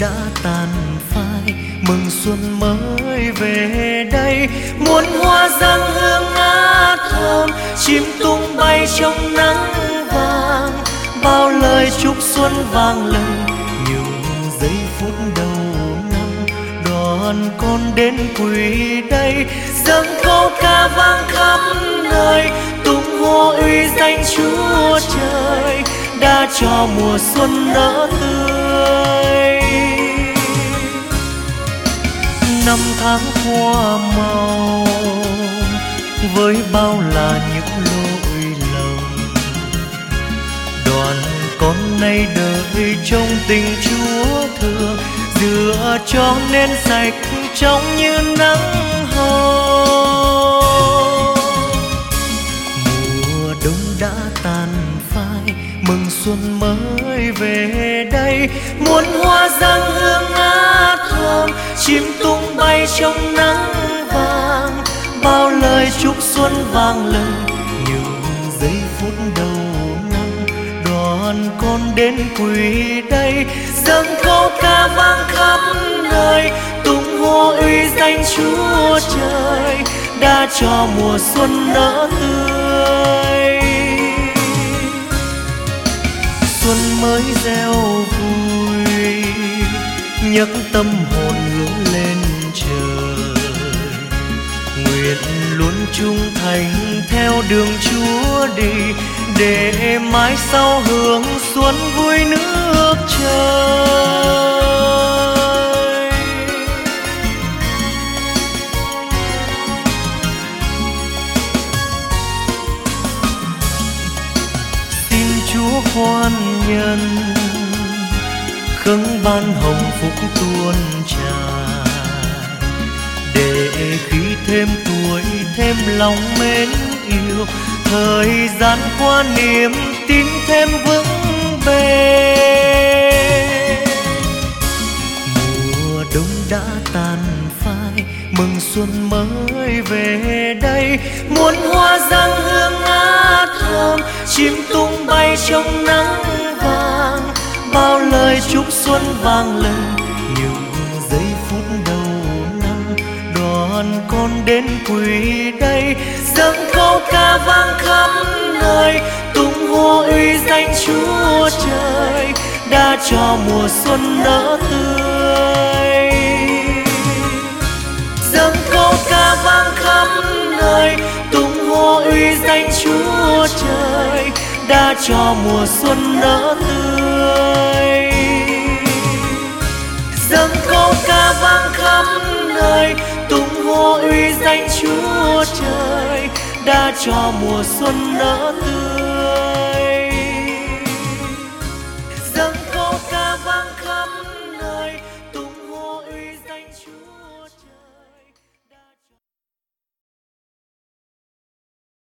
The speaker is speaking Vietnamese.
đã tàn phai, mừng xuân mới về đây. Muôn hoa răng hương ngát thơm chim tung bay trong nắng vàng. Bao lời chúc xuân vang lên, những giây phút đầu năm đoàn con đến quỳ đây. Dâng câu ca vang khắp nơi, tung hô uy danh chúa trời, đã cho mùa xuân nở tươi. Năm tháng qua màu, với bao là những lỗi lầm. Đoàn con nay đời trong tình chúa thương dựa cho nên sạch trong như nắng hồng. Mùa đông đã tàn phai, mừng xuân mới về đây muốn hoa răng hương ai bao lời chúc xuân vang lên. Những giây phút đầu năm, đoàn con đến quỳ đây. Dâng câu ca vang khắp nơi, tung hô uy danh chúa trời, đã cho mùa xuân nở tươi. Xuân mới gieo vui, nhấc tâm hồn nguyện luôn trung thành theo đường chúa đi, để mãi sau hướng xuân vui nước trời. Xin chúa khoan nhân, khấn ban hồng phúc tuôn tràn, để khi thêm thêm lòng mến yêu. Thời gian qua niềm tin thêm vững bền mùa đông đã tàn phai, mừng xuân mới về đây. Muôn hoa răng hương ngát thơm chim tung bay trong nắng vàng. Bao lời chúc xuân vang lên, những giây phút đoàn con đến quỳ đây. Dâng câu ca vang khắp nơi tung hô uy danh chúa trời, đã cho mùa xuân nở tươi. Dâng câu ca vang khắp nơi tung hô uy danh chúa trời, đã cho mùa xuân nở tươi. Dâng câu ca vang khắp nơi tung hô uy danh chúa trời đã cho mùa xuân nở tươi.